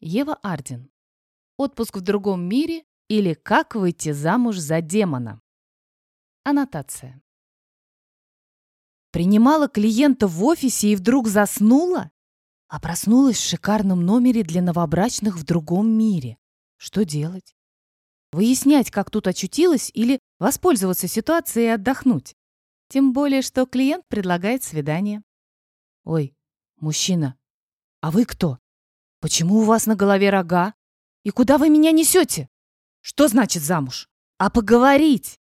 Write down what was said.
Ева Ардин. Отпуск в другом мире или как выйти замуж за демона. Аннотация. Принимала клиента в офисе и вдруг заснула? А проснулась в шикарном номере для новобрачных в другом мире. Что делать? Выяснять, как тут очутилась, или воспользоваться ситуацией и отдохнуть? Тем более, что клиент предлагает свидание. Ой, мужчина, а вы кто? Почему у вас на голове рога? И куда вы меня несете? Что значит замуж? А поговорить?